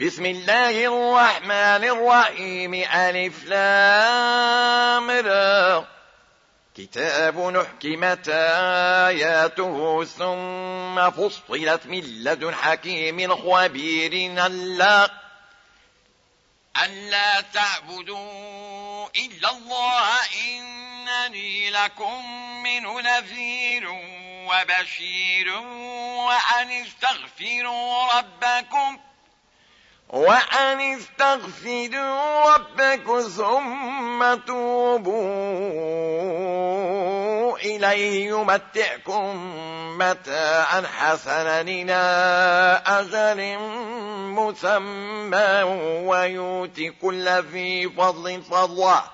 بسم الله الرحمن الرحيم. ألف لام را. كتاب نحكمت آياته ثم فصلت من لدن حكيم خبير. ألا ألا تعبدوا إلا الله إنني لكم منه نذير وبشير وأن استغفروا ربكم وأن استغفروا ربكم ثم توبوا إليه يمتعكم متاعا حسنا إلى أجل مسمى ويؤتي كل ذي فضل فضله.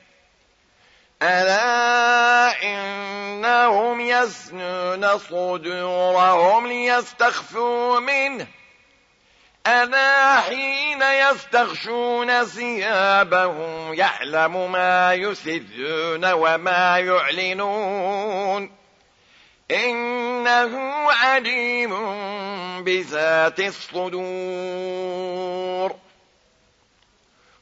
ألا إنهم يسنون صدورهم ليستخفوا منه ألا حين يستغشون ثيابهم يعلم ما يسدون وما يعلنون إنه عليم بذات الصدور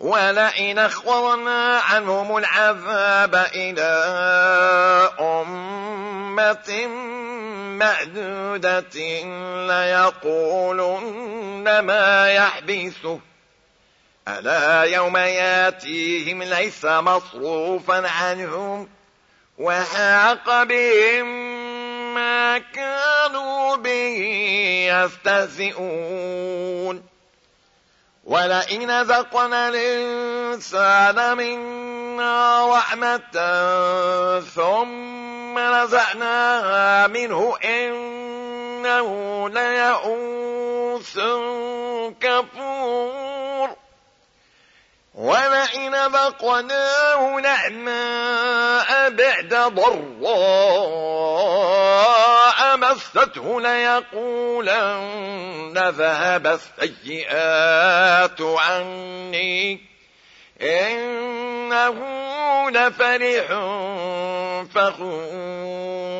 ولئن أخورنا عنهم العذاب إلى أمة معدودة ليقولن ما يحبسه ألا يوم ياتيهم ليس مصروفا عنهم وحاق بهم ما كانوا به يستهزئون. ولئن ذقنا الإنسان منا رحمة ثم نزعناها منه إنه ليئوس كفور. ولئن ذقناه نعماء بعد ضراء مسته ليقولن ذهب السيئات عني إنه لفرح فخور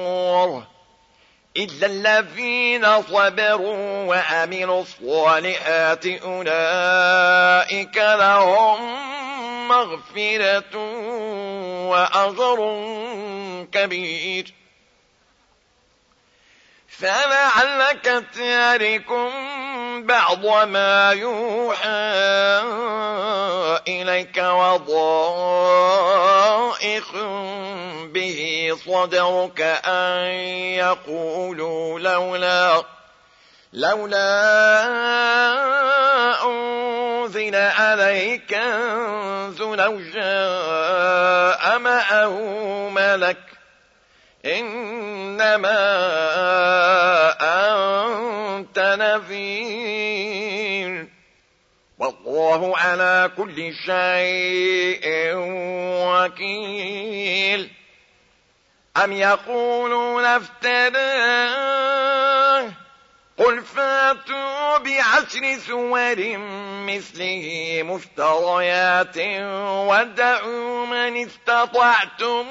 إلا الذين صبروا وأمنوا الصالحات أولئك لهم مغفرة وأجر كبير. فلعلك تارك بعض ما يوحى إليك وضائق به صدرك أن يقولوا لولا لولا أنزل عليك كنز لو جاء معه ملك. إنما أنت نذير. والله على كل شيء وكيل. أم يقولون افتراه قل فاتوا بعشر سور مثله مفتريات ودعوا من استطعتم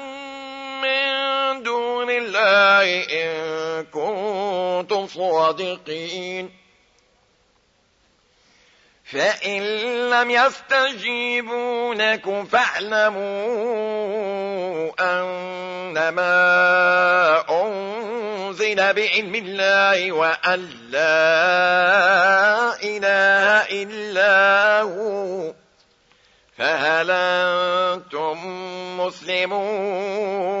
من دون الله إن كنتم صادقين. فإن لم يستجيبوا لكم فاعلموا أنما أنزل بعلم الله وأن لا إله إلا هو فهل أنتم مسلمون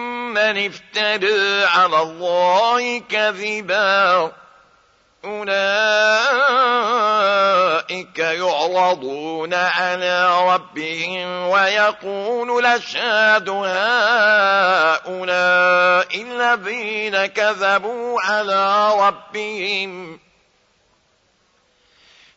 افتدى على الله كذبا. أولئك يعرضون على ربهم ويقول لشهد هؤلاء الذين كذبوا على ربهم.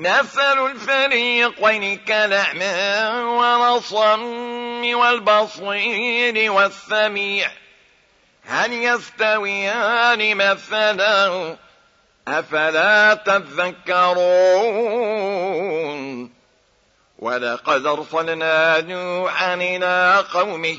مثل الفريقين كالأعمى والصم والبصير والسميع هل يستويان مثلا؟ أفلا تذكرون؟ ولقد أرسلنا نوحا إلى قومه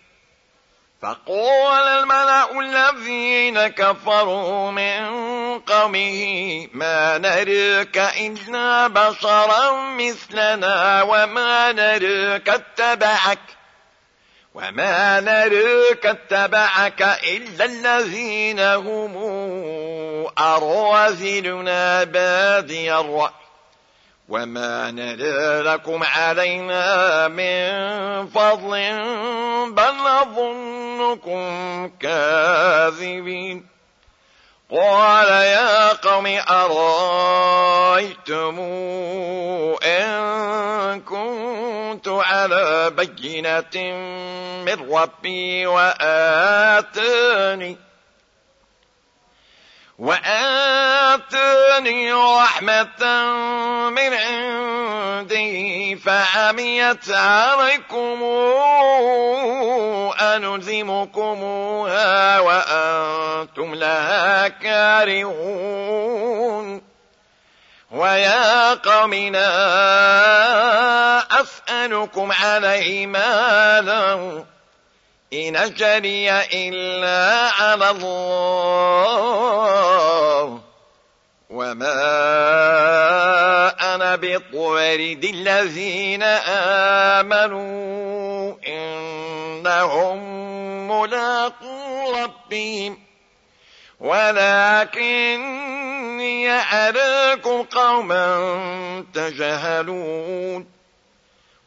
فقال الملأ الذين كفروا من قومه ما نريك إلا بشرا مثلنا وما نريك اتبعك وما نريك اتبعك إلا الذين هم أرواذلنا بادي الرأي. وما نرى لكم علينا من فضل بل نظنكم كاذبين قال يا قوم أرايتم إن كنت على بينة من ربي وآتاني وآتاني رحمة من عندي فعميت عليكم أنلزمكموها وأنتم لها كارهون ويا قومنا أسألكم عليه مالا إن جري إلا على الله وما أنا بطورد الذين آمنوا إنهم ملاقو ربهم ولكني أراكم قوما تجهلون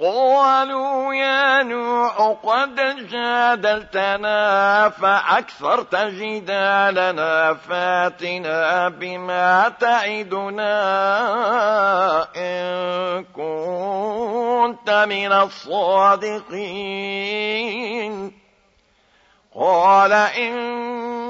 قالوا يا نوح قد جادلتنا فأكثرت جدالنا فاتنا بما تعدنا إن كنت من الصادقين. قال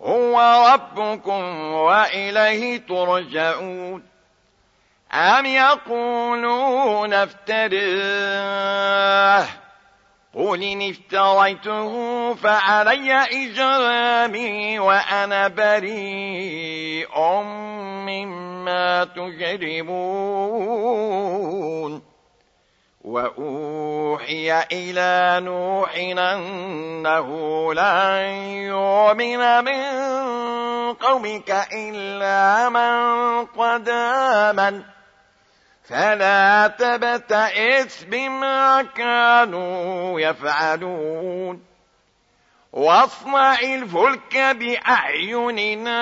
هو ربكم وإليه ترجعون. أم يقولون افتراه؟ قل إن افتريته فعلي إجرامي وأنا بريء مما تجرمون. وأوحي إلى نوح أنه لن يؤمن من قومك إلا من قد آمن. فلا تبتئس بما كانوا يفعلون. واصنع الفلك بأعيننا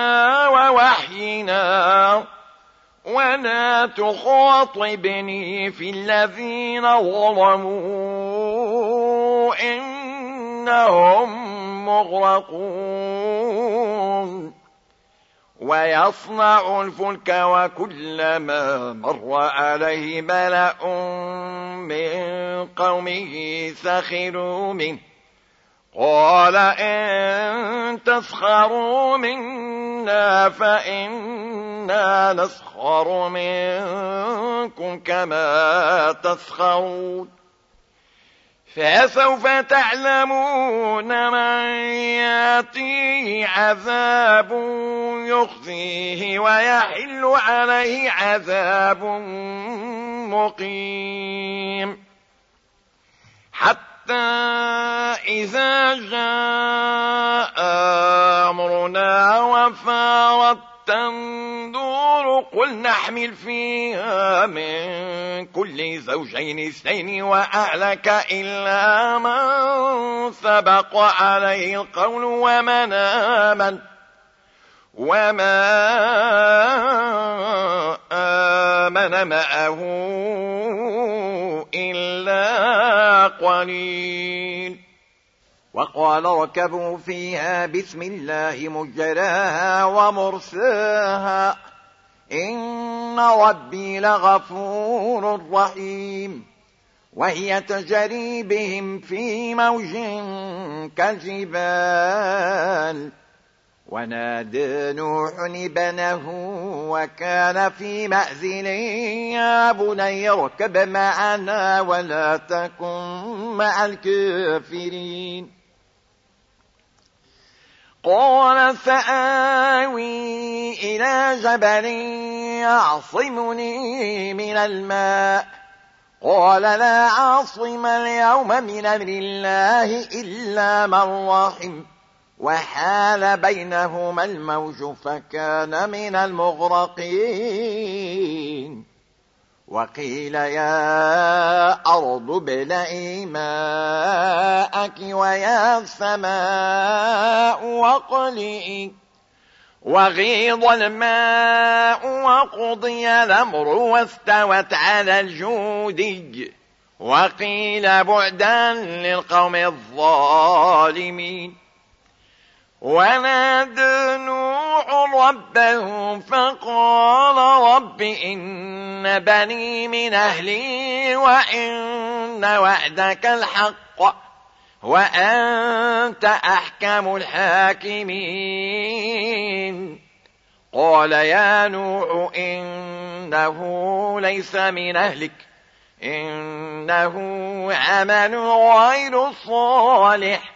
ووحينا. ولا تخاطبني في الذين ظلموا إنهم مغرقون ويصنع الفلك وكلما مر عليه ملأ من قومه سخروا منه قال إن تسخروا منا فإنا نسخر منكم كما تسخرون. فسوف تعلمون من ياتيه عذاب يخزيه ويحل عليه عذاب مقيم. حتى إذا جاء أمرنا وفارت التندور قل نحمل فيها من كل زوجين اثنين وأهلك إلا من سبق عليه القول ومن آمن وما آمن معه قليل وقال اركبوا فيها بسم الله مجراها ومرساها. إن ربي لغفور رحيم. وهي تجري بهم في موج كالجبال. ونادى نوح ابنه وكان في مأزل يا بني اركب معنا ولا تكن مع الكافرين. قال سآوي إلى جبل يعصمني من الماء. قال لا عاصم اليوم من أمر الله إلا من رحم. وحال بينهما الموج فكان من المغرقين. وقيل يا أرض ابلعي ماءك ويا سماء واقلئي وغيض الماء وقضي الأمر واستوت على الجودي. وقيل بعدا للقوم الظالمين. ونادى نوح ربه فقال رب إن بني من أهلي وإن وعدك الحق وأنت أحكم الحاكمين. قال يا نوح إنه ليس من أهلك إنه عمل غير صالح.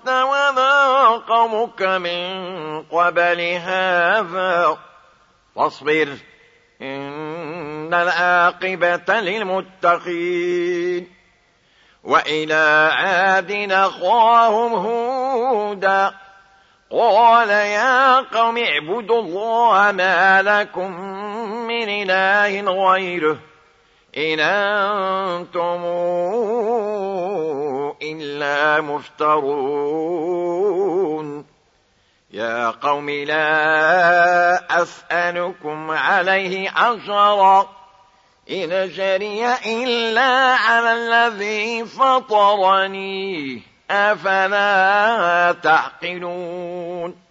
قومك من قبل هذا. فاصبر إن العاقبة للمتقين. وإلى عاد نخاهم هودا. قال يا قوم اعبدوا الله ما لكم من إله غيره. إن أنتم إلا مفترون. يا قوم لا أسألكم عليه أجرا. إن جري إلا على الذي فطرني. أفلا تعقلون؟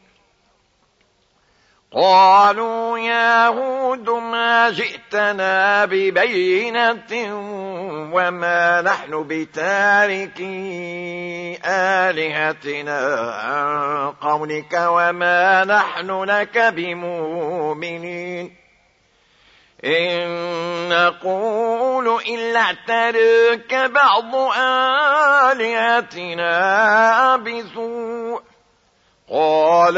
قالوا يا هود ما جئتنا ببينة وما نحن بتاركي آلهتنا عن قولك وما نحن لك بمؤمنين. إن نقول إلا اعترك بعض آلهتنا بسوء. قال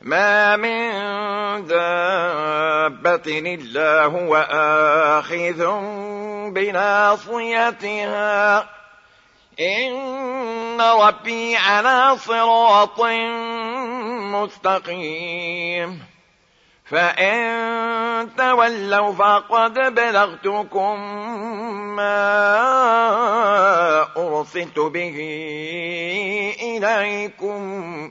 ما من دابة إلا هو آخذ بناصيتها. إن ربي على صراط مستقيم. فإن تولوا فقد بلغتكم ما أرسلت به إليكم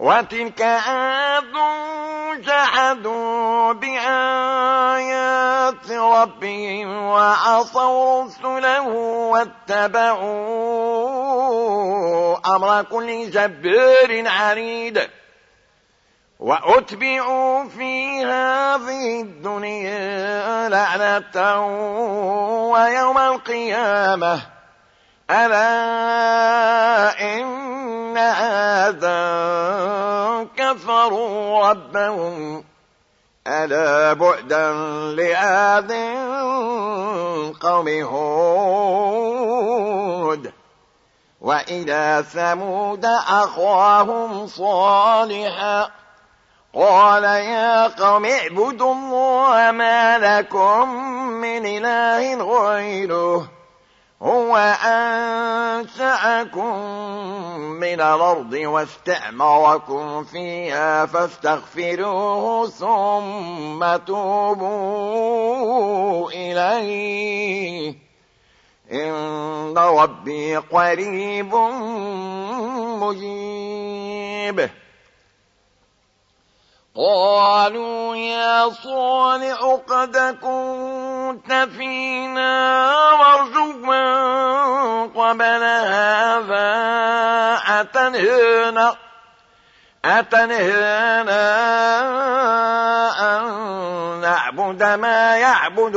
وتلك عاد جحدوا بآيات ربهم وعصوا رسله واتبعوا أمر كل جبار عنيد وأتبعوا في هذه الدنيا لعنة ويوم القيامة. ألا إن هذا كفروا ربهم ألا بعدا لآذ قوم هود وإلى ثمود أخواهم صالحا قال يا قوم اعبدوا الله ما لكم من إله غيره هو أنشأكم من الأرض واستعمركم فيها فاستغفروه ثم توبوا إليه. إن ربي قريب مجيب. قالوا يا صالح قد كنت فينا مرجوا قبل هذا. أتنهينا أتنهينا أن نعبد ما يعبد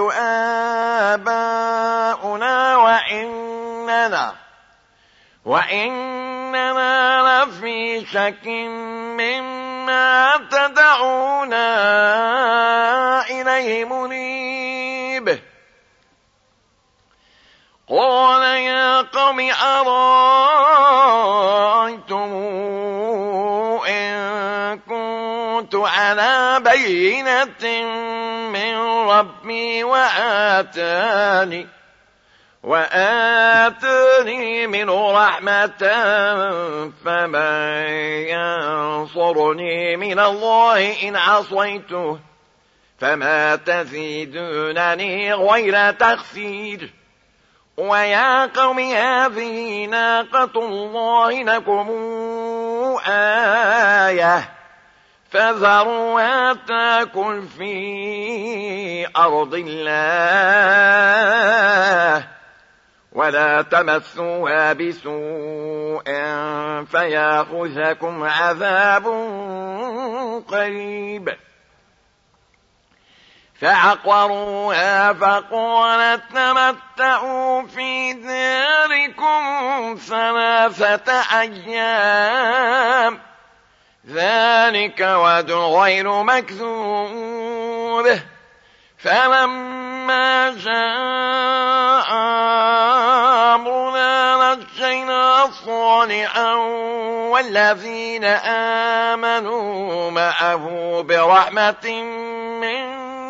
آباؤنا وإننا وإننا لفي شك مما تدعونا إليه منيب. قال يا قوم أرأيتم إن كنت على بينة من ربي وآتاني وآتني منه رحمة فمن ينصرني من الله إن عصيته فما تزيدونني غير تخسير ويا قوم هذه ناقة الله لكم آية فذروا تاكل في أرض الله ولا تمسوها بسوء فيأخذكم عذاب قريب فعقروها فقالت تمتعوا في داركم ثلاثة أيام. ذلك ود غير مكذوب. فلما جاء أمرنا نجينا صالحا والذين آمنوا معه برحمة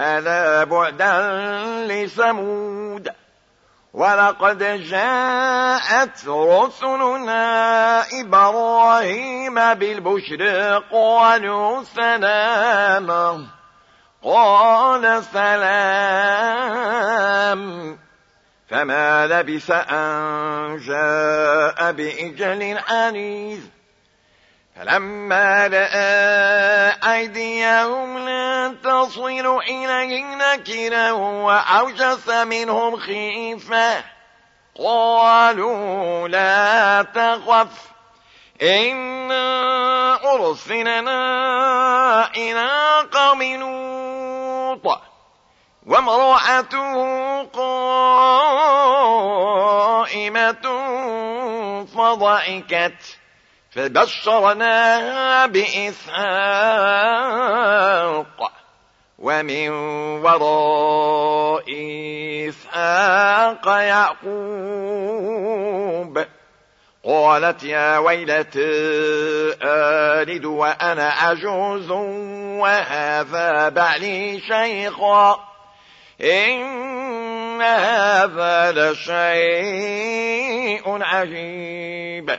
ألا بعدا لثمود ولقد جاءت رسلنا إبراهيم بالبشر قالوا سلاما قال سلام. فما لبث أن جاء بإجل عنيذ فلما رأى أيديهم لا تصل إليه نكرا وأوجس منهم خيفة. قالوا لا تخف إنا أرسلنا إلى قوم لوط. وامرأته قائمة فضحكت. فبشرناها بإسحاق ومن وراء إسحاق يعقوب قالت يا ويلت آلد وأنا عجوز وهذا بعلي شيخا إن هذا لشيء عجيب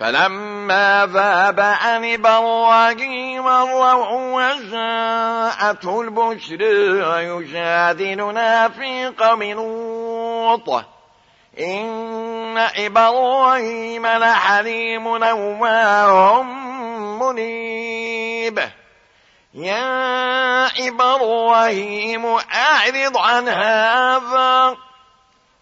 فلما ذاب عن إبراهيم الروع وجاءته البشر يجادلنا في قوم لوط. إن إبراهيم لحليم نواه منيب. يا إبراهيم أعرض عن هذا.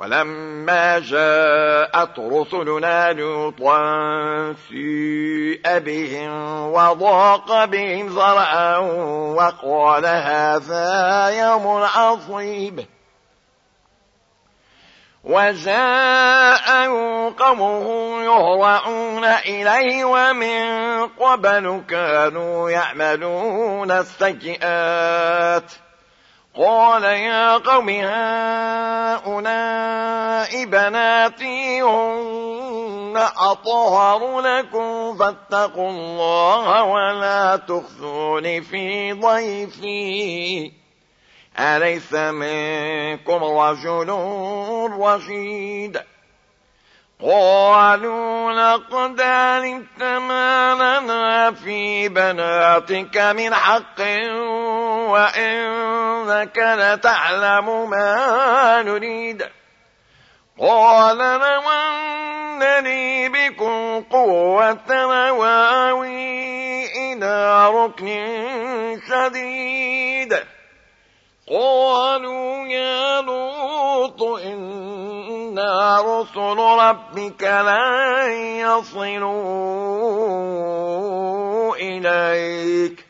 ولما جاءت رسلنا لوطا سيء بهم وضاق بهم ذرعا وقال هذا يوم عصيب. وجاء قومه يهرعون إليه ومن قبل كانوا يعملون السيئات. قال يا قوم هؤلاء بناتي هن أطهر لكم فاتقوا الله ولا تخذون في ضيفي. أليس منكم رجل رشيد؟ قالوا لقد علمت ما لنا في بناتك من حق وإنك لتعلم ما نريد. قال لو أن لي بكم قوة واوي إلى ركن شديد. قالوا يا لوط إنا رسل ربك لن يصلوا إليك.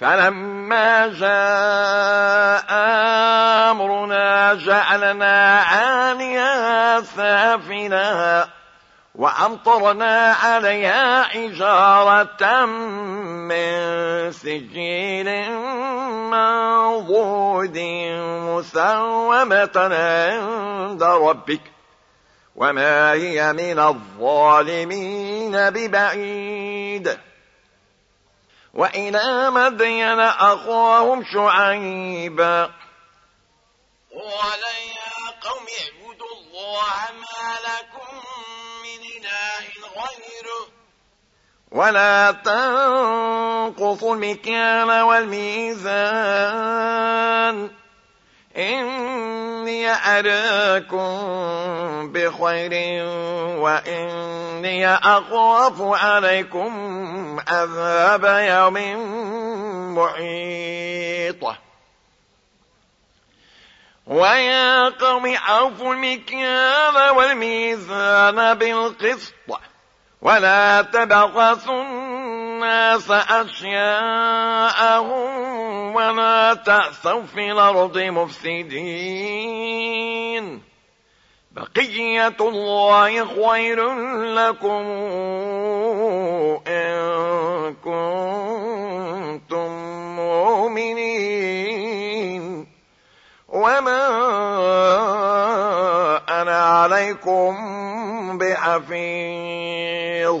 فلما جاء أمرنا جعلنا عاليها سافلها وأمطرنا عليها حجارة من سجيل منضود مسومة عند ربك وما هي من الظالمين ببعيد وإلى مدين أخاهم شعيبا. قال يا قوم اعبدوا الله ما لكم من إله غيره. ولا تنقصوا المكيال والميزان. إني أراكم بخير وإني أخاف عليكم عذاب يوم محيط. ويا قوم أوفوا المكيال والميزان بالقسط ولا تبغسوا الناس أشياءهم ولا تأسوا في الأرض مفسدين. بقية الله خير لكم إن كنتم مؤمنين. وما أنا عليكم بحفيظ.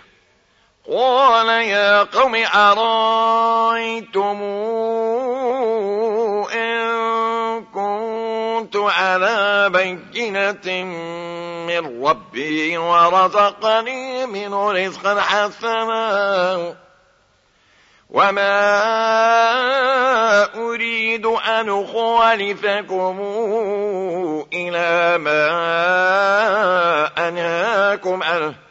قال يا قوم أرأيتم إن كنت على بينة من ربي ورزقني منه رزقا حسنا وما أريد أن أخالفكم إلى ما أنهاكم عنه.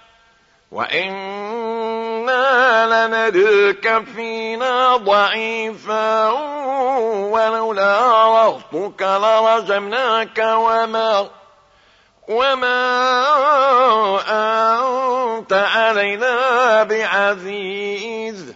وإنا لندرك فينا ضعيفا ولولا رهطك لرجمناك وما وما أنت علينا بعزيز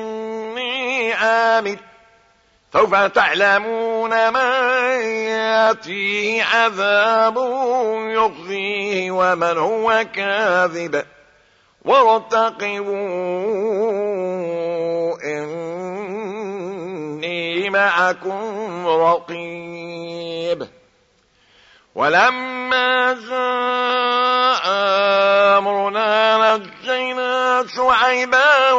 عامل سوف تعلمون من ياتيه عذاب يخزيه ومن هو كاذب. وارتقبوا إني معكم رقيب. ولما جاء شعيبا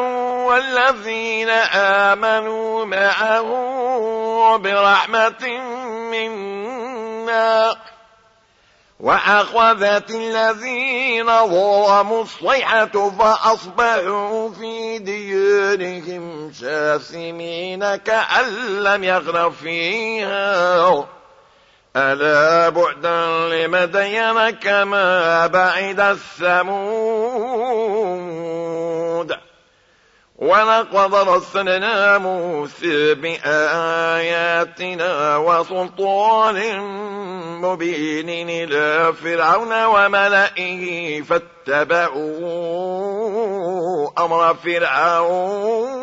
والذين آمنوا معه برحمة منا. وأخذت الذين ظلموا الصيحة فأصبحوا في ديارهم شاسمين كأن لم يغن فيها. ألا بعدا لمدين كما بعد الثمود؟ ولقد رسلنا موسى بآياتنا وسلطان مبين إلى فرعون وملئه فاتبعوا أمر فرعون.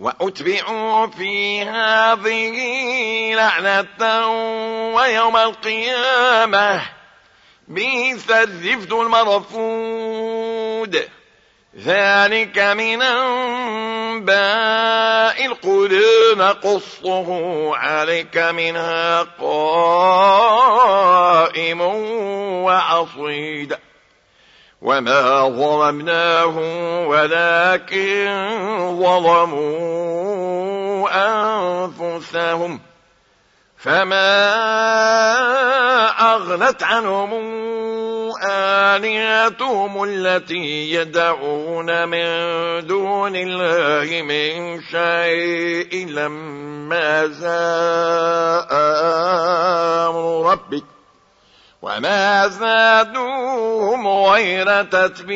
وأتبعوا في هذه لعنة ويوم القيامة. بئس الرفد المرفود. ذلك من أنباء القرى نقصه عليك منها قائم وعصيد. وما ظلمناهم ولكن ظلموا أنفسهم فما أغنت عنهم آلهتهم التي يدعون من دون الله من شيء لما جاء أمر ربك وما زادوهم غير تتبيب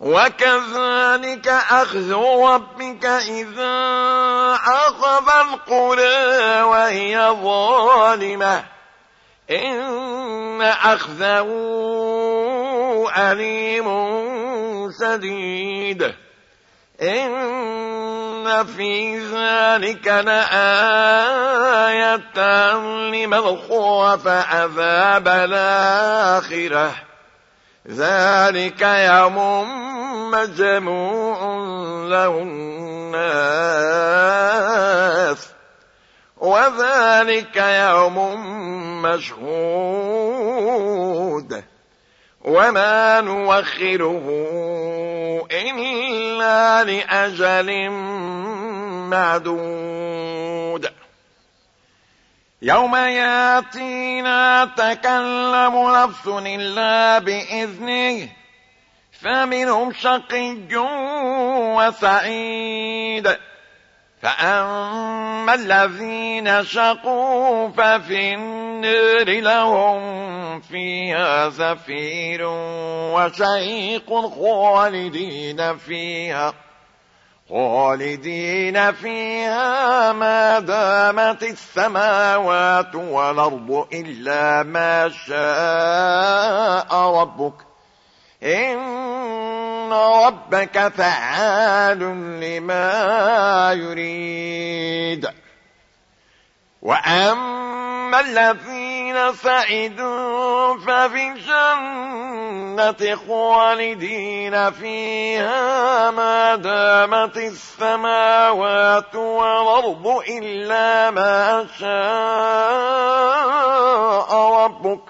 وكذلك أخذ ربك إذا أخذ القرى وهي ظالمة إن أخذه أليم شديد إن في ذلك لآية لمن خاف عذاب الآخرة ذلك يوم مجموع له الناس وذلك يوم مشهود وما نوخره إلا لأجل معدود يوم ياتينا تكلم نفس إلا بإذنه فمنهم شقي وسعيد فأما الذين شقوا ففي النار لهم فيها زفير وشيق خالدين فيها خالدين فيها ما دامت السماوات والأرض إلا ما شاء ربك إن ربك فعال لما يريد. وأما الذين سعدوا ففي الجنة خالدين فيها ما دامت السماوات والأرض إلا ما شاء ربك.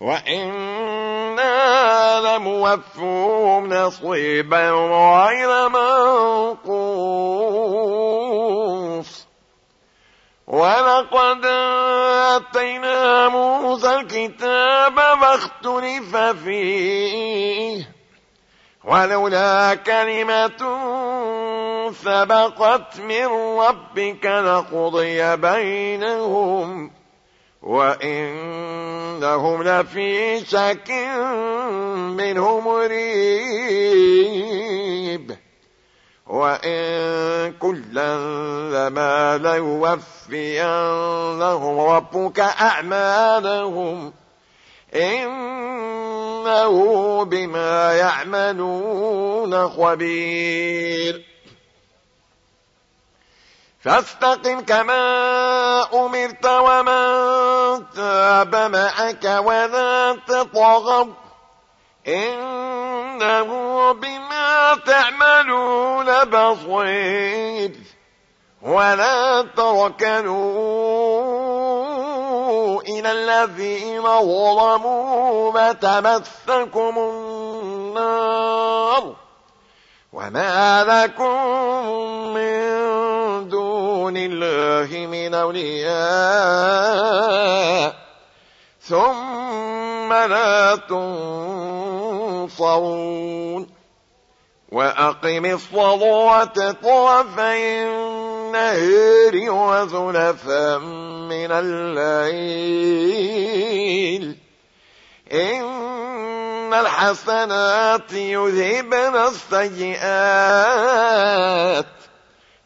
وإنا لموفوهم نصيبا غير منقوص. ولقد آتينا موسى الكتاب فاختلف فيه. ولولا كلمة سبقت من ربك لقضي بينهم وإنهم لفي شك منه مريب وإن كلا لما ليوفين ربك أعمالهم إنه بما يعملون خبير فاستقم كما أمرت ومن تاب معك ولا تطغوا. إنه بما تعملون بصير. ولا تركنوا إلى الذين ظلموا فتمسكم النار. وما لكم من دون الله من أولياء. ثم لا تنصرون. وأقم الصلاة طرفي النهر وزلفا من الليل. إن الحسنات يذهبن السيئات.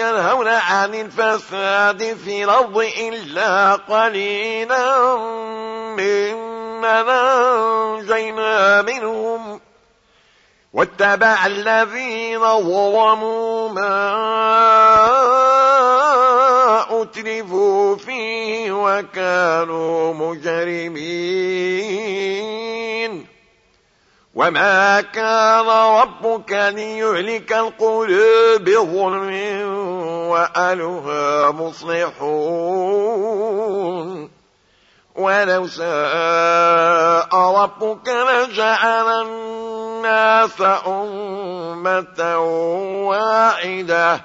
ينهون عن الفساد في الأرض إلا قليلا ممن أنجينا منهم. واتبع الذين ظلموا ما أترفوا فيه وكانوا مجرمين. وما كان ربك ليهلك القلوب بظلم وأهلها مصلحون ولو شاء ربك لجعل الناس أمة واحدة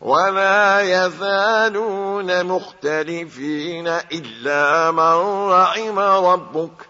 ولا يزالون مختلفين إلا من رحم ربك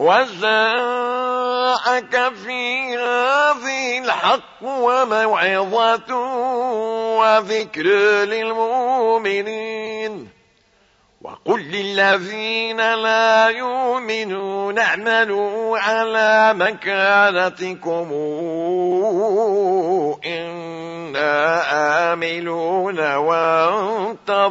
وجاءك في هذه الحق وموعظة وذكر للمؤمنين. وقل للذين لا يؤمنون اعملوا على مكانتكم. إنا آملون وانتظروا.